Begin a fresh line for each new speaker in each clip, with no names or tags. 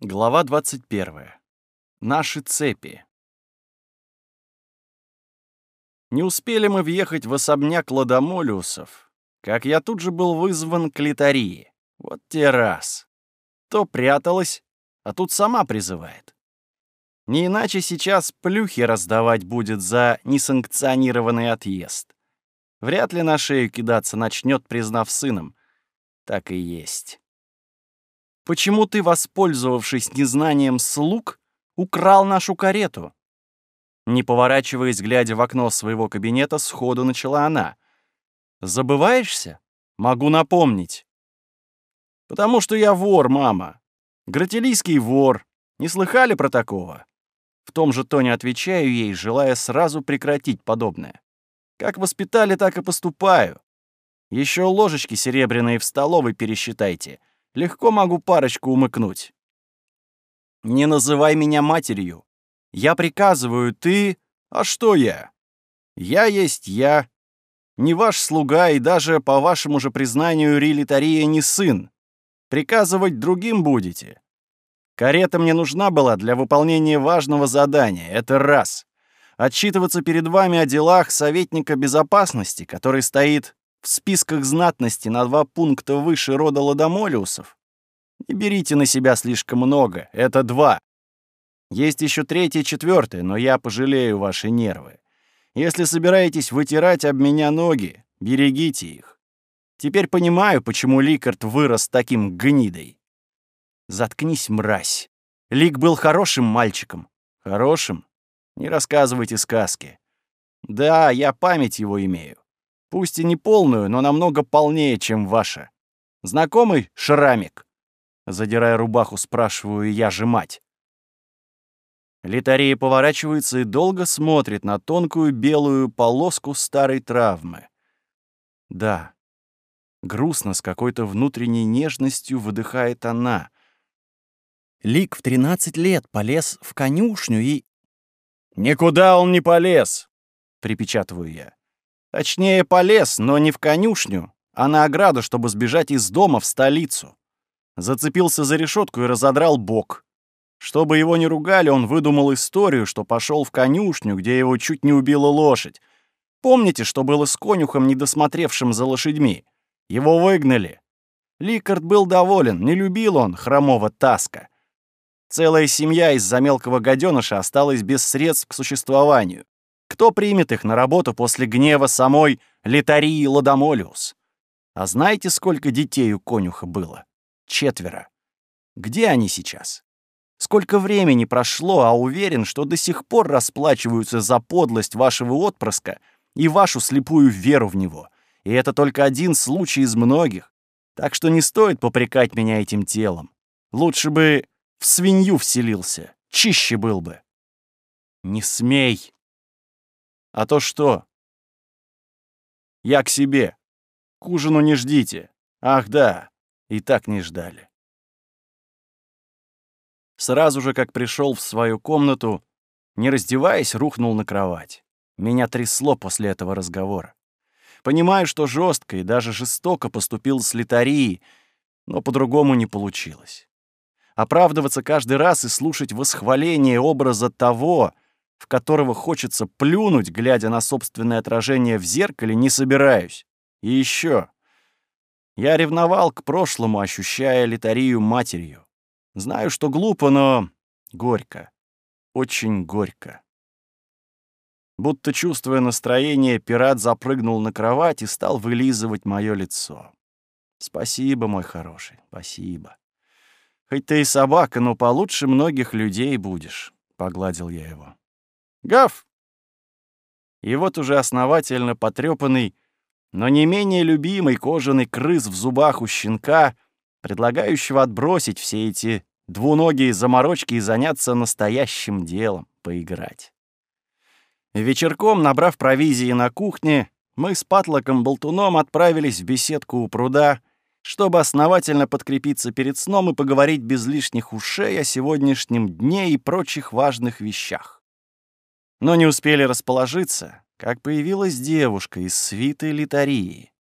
Глава 21. Наши цепи. Не успели мы въехать в особняк Ладомолиусов, как я тут же был вызван к литарии. Вот те раз. То пряталась, а тут сама призывает. Не иначе сейчас плюхи раздавать будет за несанкционированный отъезд. Вряд ли на шею кидаться начнет, признав сыном. Так и есть. Почему ты, воспользовавшись незнанием слуг, украл нашу карету?» Не поворачиваясь, глядя в окно своего кабинета, сходу начала она. «Забываешься? Могу напомнить». «Потому что я вор, мама. Гратилийский вор. Не слыхали про такого?» В том же тоне отвечаю ей, желая сразу прекратить подобное. Как воспитали, так и поступаю. Еще ложечки серебряные в столовой пересчитайте — Легко могу парочку умыкнуть. Не называй меня матерью. Я приказываю, ты... А что я? Я есть я. Не ваш слуга и даже, по вашему же признанию, Рилитария не сын. Приказывать другим будете. Карета мне нужна была для выполнения важного задания. Это раз. Отчитываться перед вами о делах советника безопасности, который стоит в списках знатности на два пункта выше рода Ладомолиусов? Не берите на себя слишком много, это два. Есть еще третье и четвертое, но я пожалею ваши нервы. Если собираетесь вытирать об меня ноги, берегите их. Теперь понимаю, почему Ликард вырос таким гнидой. Заткнись, мразь. Лик был хорошим мальчиком. Хорошим? Не рассказывайте сказки. Да, я память его имею. Пусть и не полную, но намного полнее, чем ваша. Знакомый шрамик?» Задирая рубаху, спрашиваю я же мать. Литария поворачивается и долго смотрит на тонкую белую полоску старой травмы. Да, грустно, с какой-то внутренней нежностью выдыхает она. Лик в 13 лет полез в конюшню и... «Никуда он не полез!» — припечатываю я. Точнее, полез, но не в конюшню, а на ограду, чтобы сбежать из дома в столицу. Зацепился за решетку и разодрал бок. Чтобы его не ругали, он выдумал историю, что пошел в конюшню, где его чуть не убила лошадь. Помните, что было с конюхом, недосмотревшим за лошадьми? Его выгнали. Ликард был доволен, не любил он хромого Таска. Целая семья из-за мелкого гаденыша осталась без средств к существованию. Кто примет их на работу после гнева самой Литарии Ладомолиус? А знаете, сколько детей у конюха было? Четверо. Где они сейчас? Сколько времени прошло, а уверен, что до сих пор расплачиваются за подлость вашего отпрыска и вашу слепую веру в него. И это только один случай из многих. Так что не стоит попрекать меня этим телом. Лучше бы в свинью вселился, чище был бы. Не смей, а то что? Я к себе. К ужину не ждите. Ах да, и так не ждали. Сразу же, как пришел в свою комнату, не раздеваясь, рухнул на кровать. Меня трясло после этого разговора. Понимаю, что жестко и даже жестоко поступил с литарией, но по-другому не получилось. Оправдываться каждый раз и слушать восхваление образа того, в которого хочется плюнуть, глядя на собственное отражение в зеркале, не собираюсь. И еще. Я ревновал к прошлому, ощущая литарию матерью. Знаю, что глупо, но горько. Очень горько. Будто чувствуя настроение, пират запрыгнул на кровать и стал вылизывать мое лицо. Спасибо, мой хороший, спасибо. Хоть ты и собака, но получше многих людей будешь, — погладил я его. Гав!» И вот уже основательно потрепанный, но не менее любимый кожаный крыс в зубах у щенка, предлагающего отбросить все эти двуногие заморочки и заняться настоящим делом — поиграть. Вечерком, набрав провизии на кухне, мы с Патлоком-болтуном отправились в беседку у пруда, чтобы основательно подкрепиться перед сном и поговорить без лишних ушей о сегодняшнем дне и прочих важных вещах. Но не успели расположиться, как появилась девушка из свиты Литарии.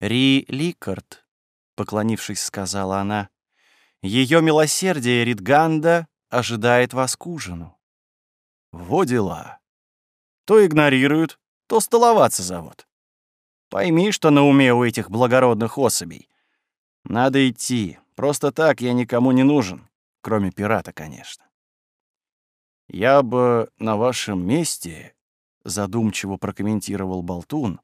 «Ри Ликард», — поклонившись, сказала она, Ее милосердие Ридганда ожидает вас к ужину. Во дела. То игнорируют, то столоваться зовут. Пойми, что на уме у этих благородных особей. Надо идти. Просто так я никому не нужен, кроме пирата, конечно. Я бы на вашем месте, задумчиво прокомментировал Болтун,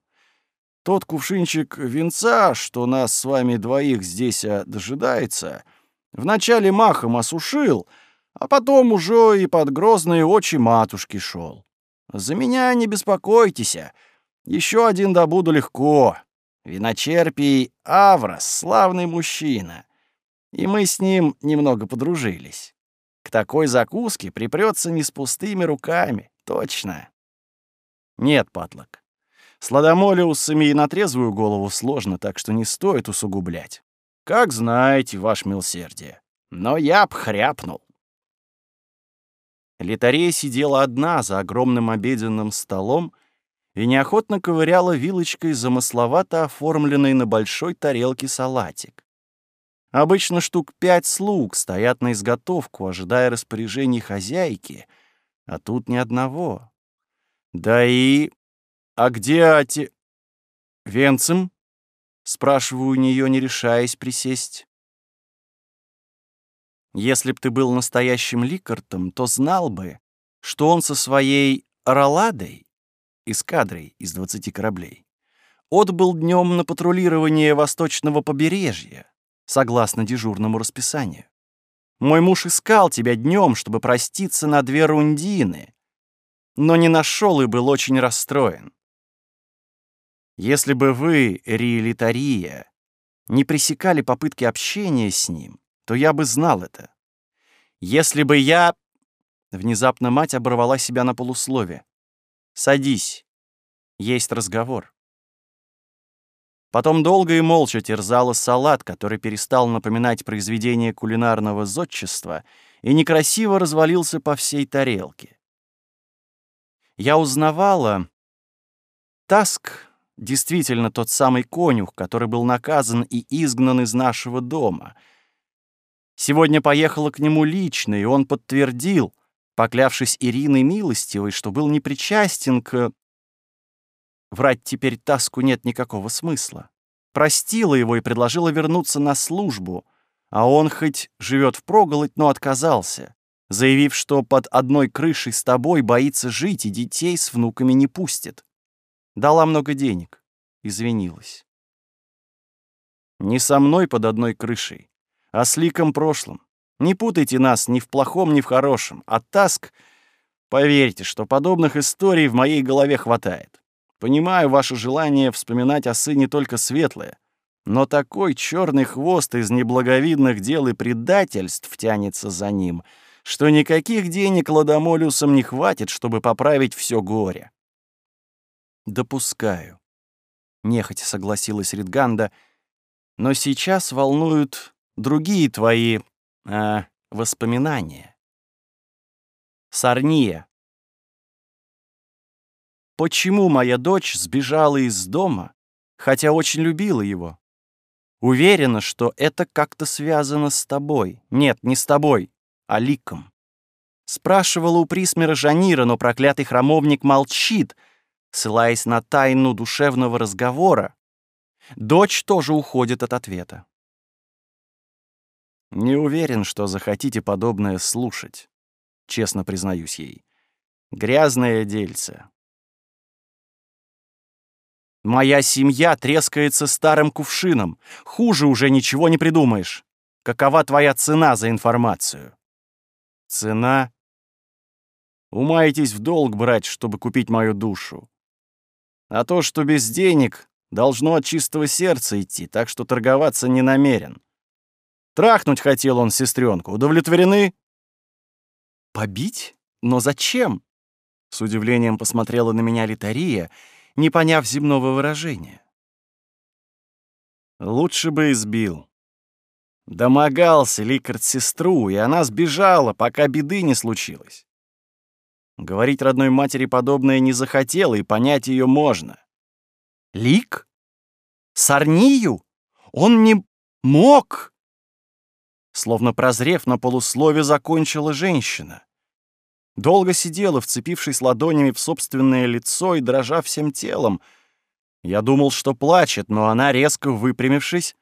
тот кувшинчик венца, что нас с вами двоих здесь дожидается, вначале махом осушил, а потом уже и под грозные очи матушки шел. За меня не беспокойтесь, еще один добуду легко. Виночерпий Аврос, славный мужчина. И мы с ним немного подружились. К такой закуске припрется не с пустыми руками, точно. Нет, Патлок, с ладомолиусами и на трезвую голову сложно, так что не стоит усугублять. Как знаете, ваш милсердие. Но я б хряпнул. Литарея сидела одна за огромным обеденным столом и неохотно ковыряла вилочкой замысловато оформленный на большой тарелке салатик. Обычно штук пять слуг стоят на изготовку, ожидая распоряжений хозяйки, а тут ни одного. Да и... А где ати... Венцем? Спрашиваю у нее, не решаясь присесть. Если б ты был настоящим ликартом, то знал бы, что он со своей роладой, эскадрой из двадцати кораблей, отбыл днем на патрулирование восточного побережья, согласно дежурному расписанию. Мой муж искал тебя днем, чтобы проститься на две рундины, но не нашел и был очень расстроен. Если бы вы, Риэлитария, не пресекали попытки общения с ним, то я бы знал это. Если бы я... Внезапно мать оборвала себя на полуслове. «Садись. Есть разговор». Потом долго и молча терзала салат, который перестал напоминать произведение кулинарного зодчества и некрасиво развалился по всей тарелке. Я узнавала... Таск действительно тот самый конюх, который был наказан и изгнан из нашего дома — Сегодня поехала к нему лично, и он подтвердил, поклявшись Ириной милостивой, что был непричастен к... Врать теперь Таску нет никакого смысла. Простила его и предложила вернуться на службу, а он хоть живет впроголодь, но отказался, заявив, что под одной крышей с тобой боится жить и детей с внуками не пустит. Дала много денег, извинилась. Не со мной под одной крышей, о сликом прошлом. Не путайте нас ни в плохом, ни в хорошем. А Таск, поверьте, что подобных историй в моей голове хватает. Понимаю ваше желание вспоминать о сыне только светлое, но такой черный хвост из неблаговидных дел и предательств тянется за ним, что никаких денег ладомолюсам не хватит, чтобы поправить все горе. Допускаю. Нехотя согласилась Ридганда, но сейчас волнуют другие твои э, воспоминания. Сарния. Почему моя дочь сбежала из дома, хотя очень любила его? Уверена, что это как-то связано с тобой. Нет, не с тобой, а ликом. Спрашивала у Присмера Жанира, но проклятый храмовник молчит, ссылаясь на тайну душевного разговора. Дочь тоже уходит от ответа. Не уверен, что захотите подобное слушать, честно признаюсь ей. Грязное дельце. Моя семья трескается старым кувшином. Хуже уже ничего не придумаешь. Какова твоя цена за информацию? Цена? Умаетесь в долг брать, чтобы купить мою душу. А то, что без денег, должно от чистого сердца идти, так что торговаться не намерен. Трахнуть хотел он сестренку. Удовлетворены? Побить? Но зачем? С удивлением посмотрела на меня Литария, не поняв земного выражения. Лучше бы избил. Домогался Ликард сестру, и она сбежала, пока беды не случилось. Говорить родной матери подобное не захотела, и понять ее можно. Лик? Сарнию? Он не мог? Словно прозрев на полуслове, закончила женщина. Долго сидела, вцепившись ладонями в собственное лицо и дрожа всем телом. Я думал, что плачет, но она, резко выпрямившись,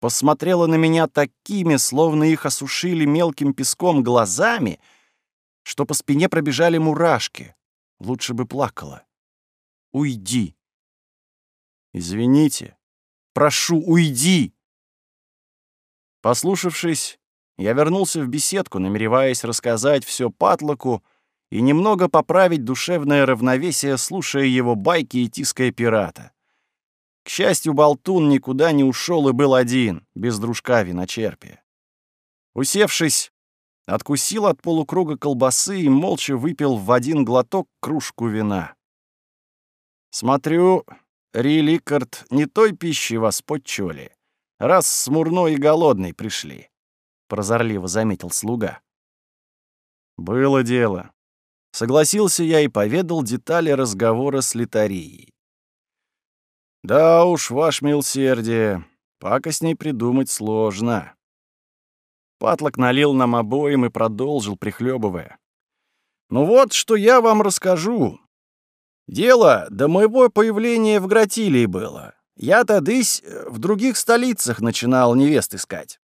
посмотрела на меня такими, словно их осушили мелким песком глазами, что по спине пробежали мурашки. Лучше бы плакала. «Уйди!» «Извините. Прошу, уйди!» Послушавшись, я вернулся в беседку, намереваясь рассказать все Патлоку и немного поправить душевное равновесие, слушая его байки и тиская пирата. К счастью, болтун никуда не ушел и был один, без дружка виночерпия. Усевшись, откусил от полукруга колбасы и молча выпил в один глоток кружку вина. «Смотрю, Риликард не той пищи вас подчули, раз смурной и голодный пришли», — прозорливо заметил слуга. «Было дело. Согласился я и поведал детали разговора с Литарией. «Да уж, ваш милсердие, пакостней придумать сложно». Патлок налил нам обоим и продолжил, прихлебывая. «Ну вот, что я вам расскажу. Дело до моего появления в Гратилии было. Я тадысь в других столицах начинал невест искать.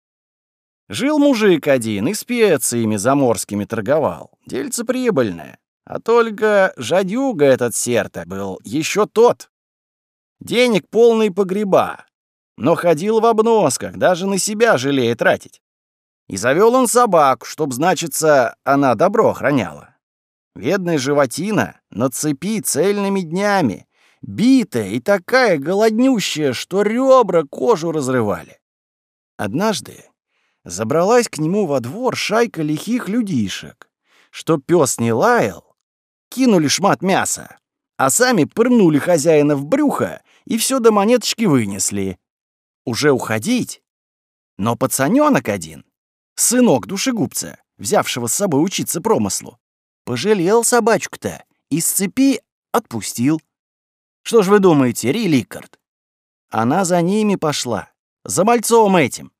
Жил мужик один и специями заморскими торговал. Дельце прибыльное. А только жадюга этот серта был еще тот. Денег полный погреба. Но ходил в обносках, даже на себя жалея тратить. И завел он собаку, чтоб, значится, она добро охраняла. Бедная животина на цепи цельными днями, битая и такая голоднющая, что ребра кожу разрывали. Однажды забралась к нему во двор шайка лихих людишек. Что пес не лаял, кинули шмат мяса, а сами пырнули хозяина в брюхо и все до монеточки вынесли. Уже уходить? Но пацаненок один, сынок душегубца, взявшего с собой учиться промыслу, пожалел собачку-то и с цепи отпустил. Что ж вы думаете, Риликард? Она за ними пошла, за мальцом этим.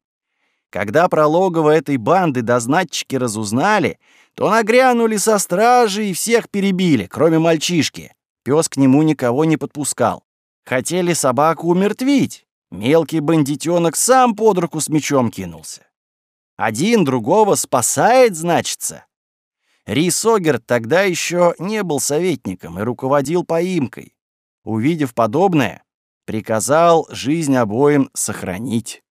Когда про логово этой банды дознатчики разузнали, то нагрянули со стражи и всех перебили, кроме мальчишки. Пес к нему никого не подпускал. Хотели собаку умертвить. Мелкий бандитенок сам под руку с мечом кинулся. Один другого спасает, значится. Рисогер тогда еще не был советником и руководил поимкой. Увидев подобное, приказал жизнь обоим сохранить.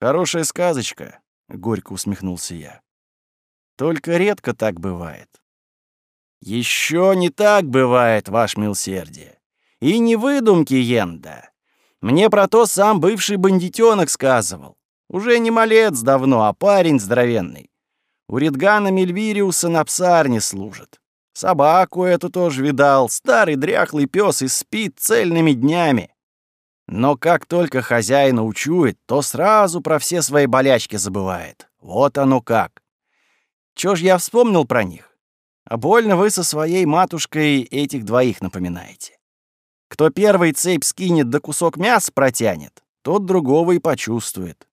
«Хорошая сказочка», — горько усмехнулся я. «Только редко так бывает». «Еще не так бывает, ваш милсердие. И не выдумки Йенда. Мне про то сам бывший бандитенок сказывал. Уже не малец давно, а парень здоровенный. У Ридгана Мельвириуса на псарне служит. Собаку эту тоже видал, старый дряхлый пес и спит цельными днями. Но как только хозяина учует, то сразу про все свои болячки забывает. Вот оно как. Чё ж я вспомнил про них? А больно вы со своей матушкой этих двоих напоминаете. Кто первый цепь скинет да кусок мяса протянет, тот другого и почувствует.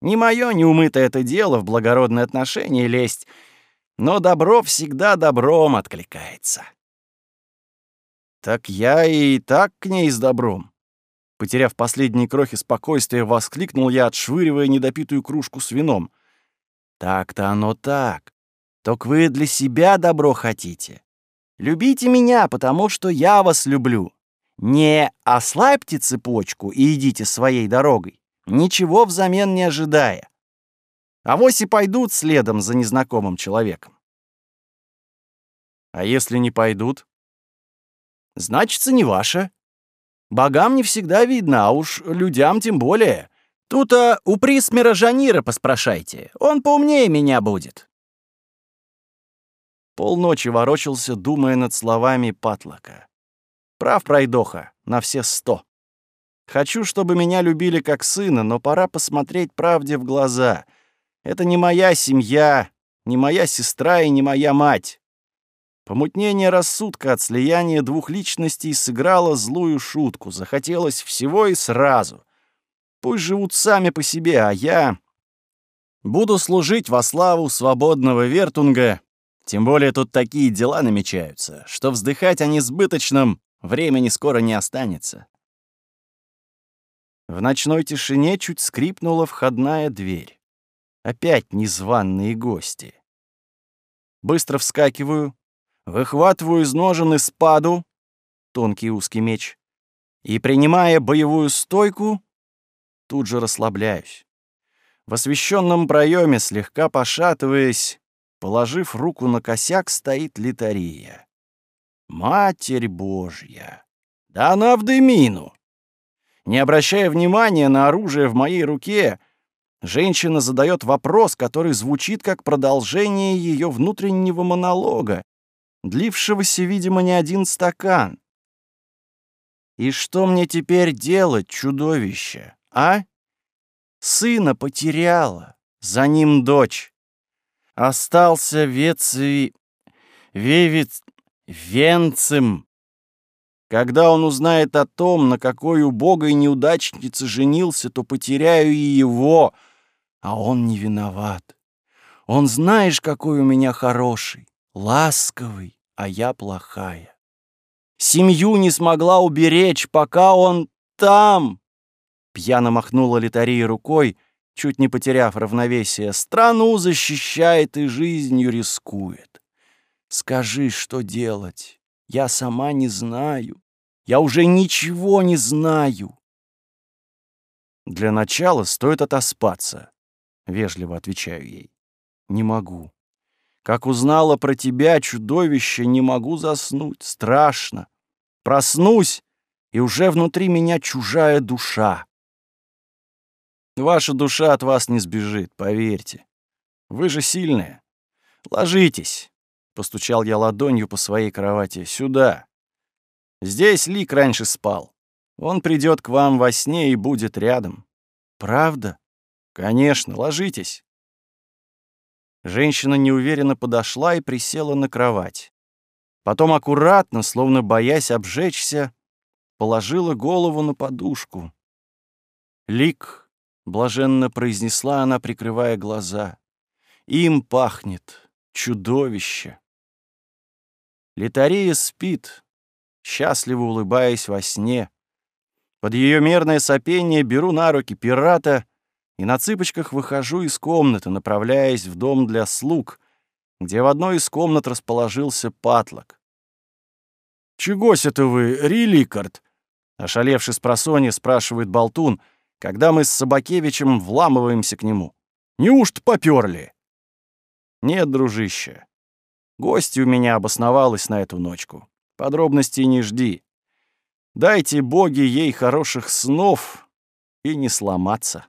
Не моё неумытое это дело в благородные отношения лезть, но добро всегда добром откликается. Так я и так к ней с добром. Потеряв последние крохи спокойствия, воскликнул я, отшвыривая недопитую кружку с вином. «Так-то оно так. Только вы для себя добро хотите. Любите меня, потому что я вас люблю. Не ослабьте цепочку и идите своей дорогой, ничего взамен не ожидая. А вось и пойдут следом за незнакомым человеком. А если не пойдут? Значится, не ваше. Богам не всегда видно, а уж людям тем более. Тут-то у Присмера Жанира поспрашайте, он поумнее меня будет. Полночи ворочался, думая над словами Патлока. Прав пройдоха, на все сто. Хочу, чтобы меня любили как сына, но пора посмотреть правде в глаза. Это не моя семья, не моя сестра и не моя мать. Помутнение рассудка от слияния двух личностей сыграло злую шутку. Захотелось всего и сразу. Пусть живут сами по себе, а я... Буду служить во славу свободного Вертунга, тем более тут такие дела намечаются, что вздыхать о несбыточном времени скоро не останется. В ночной тишине чуть скрипнула входная дверь. Опять незваные гости. Быстро вскакиваю, выхватываю из ножен и спаду, тонкий узкий меч, и, принимая боевую стойку, тут же расслабляюсь. В освещенном проеме, слегка пошатываясь, положив руку на косяк, стоит литария. Матерь Божья! Да она в дымину! Не обращая внимания на оружие в моей руке, женщина задает вопрос, который звучит как продолжение ее внутреннего монолога, длившегося, видимо, не один стакан. «И что мне теперь делать, чудовище, а? Сына потеряла, за ним дочь. Остался Вецви... Вевец... Венцем. Когда он узнает о том, на какой убогой неудачнице женился, то потеряю и его, а он не виноват. Он знаешь, какой у меня хороший, ласковый, а я плохая. Семью не смогла уберечь, пока он там. Пьяно махнула Литария рукой, чуть не потеряв равновесие. Страну защищает и жизнью рискует. Скажи, что делать? Я сама не знаю. Я уже ничего не знаю. Для начала стоит отоспаться, вежливо отвечаю ей. Не могу. Как узнала про тебя, чудовище, не могу заснуть. Страшно. Проснусь, и уже внутри меня чужая душа. Ваша душа от вас не сбежит, поверьте. Вы же сильная. Ложитесь. Постучал я ладонью по своей кровати. «Сюда. Здесь Лик раньше спал. Он придет к вам во сне и будет рядом. Правда? Конечно, ложитесь». Женщина неуверенно подошла и присела на кровать. Потом аккуратно, словно боясь обжечься, положила голову на подушку. «Лик», — блаженно произнесла она, прикрывая глаза, — «им пахнет чудовище». Литария спит, счастливо улыбаясь во сне. Под ее мерное сопение беру на руки пирата и на цыпочках выхожу из комнаты, направляясь в дом для слуг, где в одной из комнат расположился патлок. «Чегось это вы, Риликард?» — ошалевший с просонья спрашивает Болтун, когда мы с Собакевичем вламываемся к нему. «Неужто попёрли?» «Нет, дружище, Гости у меня обосновалась на эту ночку. Подробностей не жди. Дайте боги ей хороших снов и не сломаться.